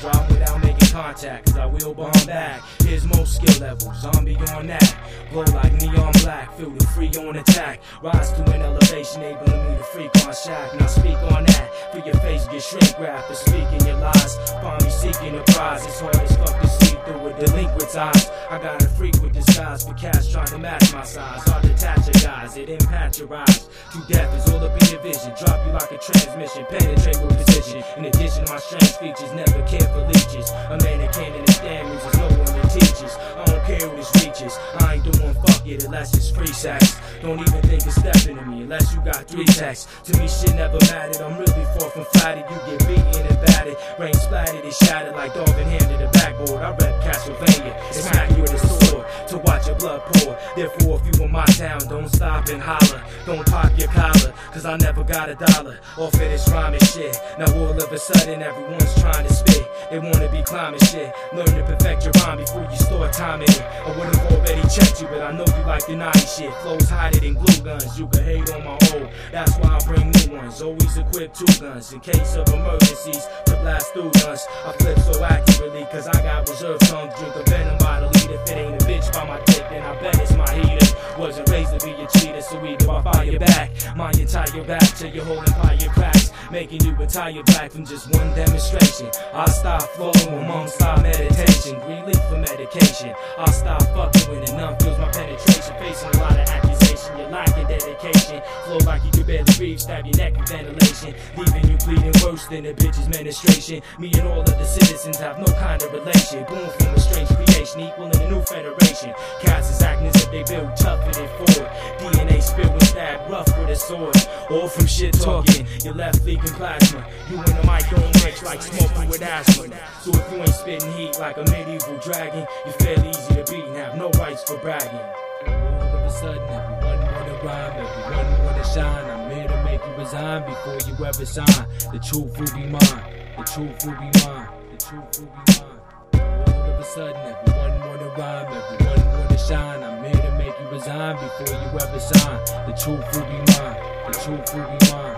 Drop without making contact, cause I will bomb back. Here's most skill level, zombie on that. Glow like neon black, feel the free on attack. Rise to an elevation, enabling me to freak on shack. Now speak on that, for your face get shrink wrapped. But speaking your lies, find me seeking a prize. It's hard as fuck to see through with delinquent eyes. I got a freak with disguise for cash trying to match my size. Hard to detach your guys, it impacts your eyes. True death is all up in your vision. Drop you like a transmission, penetrate with precision. In addition, my strange features never unless it's free sex. Don't even think of stepping to me unless you got three texts. To me, shit never mattered. I'm really far from flattered. You get beaten and battered. Rain splattered and shattered like Darvin handed a backboard. I rep Castlevania. Smack you with a sword to watch your blood pour. Therefore, if you in my town, don't stop and holler. Don't pop your collar, cause I never got a dollar off of this rhyming shit. Now all of a sudden, everyone's trying to spit. They wanna be climbing shit. Learn to perfect your rhyme timing it. I would've already checked you, but I know you like the naughty shit. Flows hotter than glue guns. You can hate on my old. That's why I bring new ones. Always equipped two guns in case of emergencies to blast through guns. I flip so accurately, cause I got reserve tongues. Drink a venom by the lead. If it ain't a bitch by my dick, then I bet it's my heater. Wasn't raised to be a cheater, so either I fire back. My entire back till your whole empire cracks. Making you retire back from just one demonstration. I stop flowing monks stop meditation. Leaf for medication. I stop fucking when numb feels my penetration. Facing a lot of accusation. You're lacking dedication. Flow like you could barely breathe. Stab your neck with ventilation. Leaving you bleeding worse than a bitch's menstruation. Me and all of the citizens have no kind of relation. Born from a strange creation, equal in a new federation. Cats is acting as if they built tougher than Ford. DNA spit with stab rough with a sword. All from shit talking. Your left leaking plasma. You and the mic don't mix like smoking with asthma. So if you ain't spitting heat like a medieval dragon, you're fairly easy to beat and have no rights for bragging. All of a sudden, everyone wanna rhyme, everyone wanna shine. I'm here to make you resign before you ever sign. The truth will be mine. The truth will be mine. The truth will be mine. Sudden, everyone wanna rhyme, everyone wanna shine. I'm here to make you resign before you ever sign. The truth will be mine. The truth will be mine.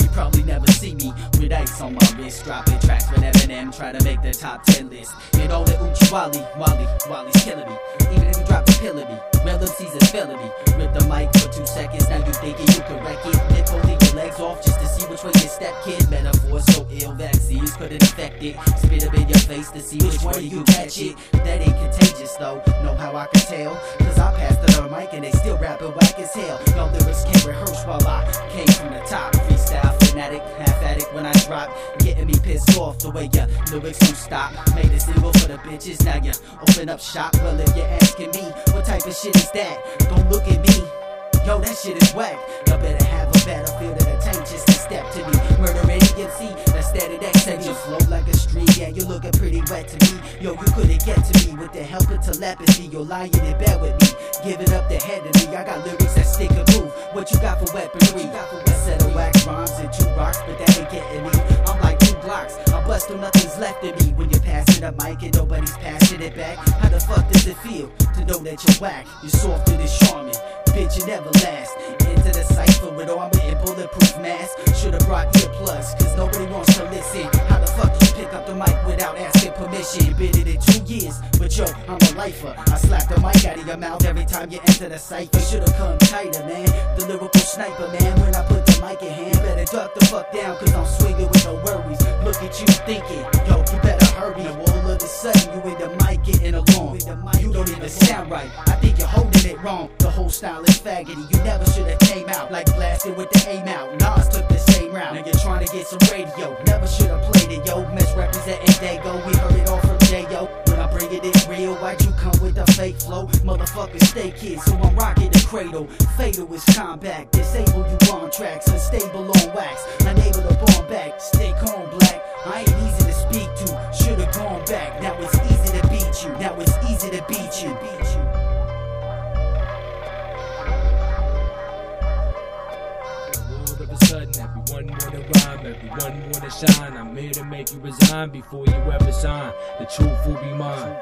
You probably never see me with ice on my wrist, dropping tracks with Eminem, try to make the top 10 list. And all the Uchi Wally, Wally, Wally's killing me. Even if you drop a pill of me, real MC's is me. Rip the mic for two seconds, now you thinking you can wreck it. Nip holding your legs off just to see which way you step, kid. Metaphor so ill, vaccines couldn't affect it. Spit up in your face to see which way you catch it. That ain't contagious though, know how I can tell. Cause I passed it on mic and they still rapping whack as hell. No lyrics can't rehearse while I came from the top. Freestyle fanatic, half addict when I drop. Getting me pissed off the way your lyrics don't stop. Made a single for the bitches, now you open up shop. Well, if you're asking me, what type of shit is that? Don't look at me. Yo, that shit is whack. Y'all better have a battlefield and a just to step to me. Murder any MC, that's steady that said you flow like a stream. Yeah, you looking pretty wet to me. Yo, you couldn't get to me with the help of telepathy. You're lying in bed with me. Giving up the head to me. I got lyrics that stick. What you got for weaponry? A set of wax rhymes and two rocks, but that ain't getting me. I'm like two blocks. I bust till nothing's left of me. When you're passing the mic and nobody's passing it back. How the fuck does it feel to know that you're whack? You're softer than charming bitch, you never last. Into the cipher with armor and bulletproof mask. Should've brought earplugs, cause nobody wants to listen. Permission? Been in it two years, but yo, I'm a lifer. I slap the mic out of your mouth every time you enter the cipher. Should've come tighter, man. The lyrical sniper, man. When I put the mic in hand, better duck the fuck down, cause I'm swinging with no worries. Look at you thinking, yo, you better hurry. Now all of a sudden, you in the mic getting along. You don't even sound right. I think you're holding it wrong. The whole style is faggoty. You never should have came out like blasted with the aim out. Nas took the route. You're trying to get some radio. Never should have played it, yo. Misrepresenting Dago. We heard it all from J.O. When I bring it in real, why'd you come with the fake flow? Motherfuckers stay kids, so I'm rocking the cradle. Fatal is combat. Disable you on tracks. Unstable on wax. Unable to bomb back. Stay calm, black. I ain't wanna rhyme, everyone wanna shine. I'm here to make you resign before you ever sign. The truth will be mine.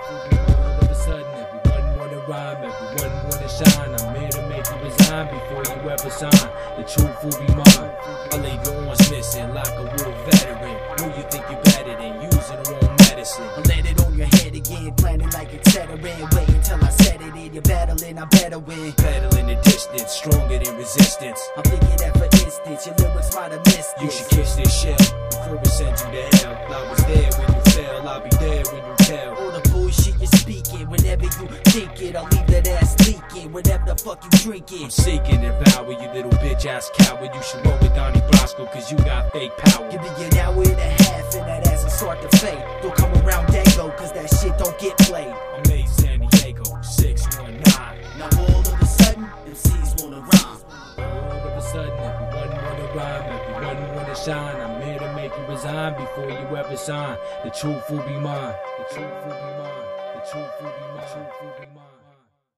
All of a sudden, everyone wanna rhyme, everyone wanna shine. I'm here to make you resign before you ever sign. The truth will be mine. I leave you on missing like a war veteran. Who you think you better than using the wrong medicine? I let it on your head again, planning like a veteran. Wait until I set it in. You're battling, I'm better with. Battling the distance, stronger than resistance. I'm thinking that for instance, your lyrics might have you should kiss this shell before it sends you to hell. I was there when you fell, I'll be there when you tell. All the bullshit you're speaking, whenever you think it, I'll leave that ass leaking. Whenever the fuck you drinking. I'm seeking devour you little bitch ass coward. You should roll with Donnie Brasco, cause you got fake power. Give me an hour and a half, and that ass will start to fade. Don't come around Dago, cause that shit don't get played. I'm A San Diego, 619. Now all of a sudden, MCs wanna rhyme. All of a sudden, rhyme, wanna shine. I'm here to make you resign before you ever sign. The truth will be mine. The truth will be mine. The truth will be mine. The truth will be mine.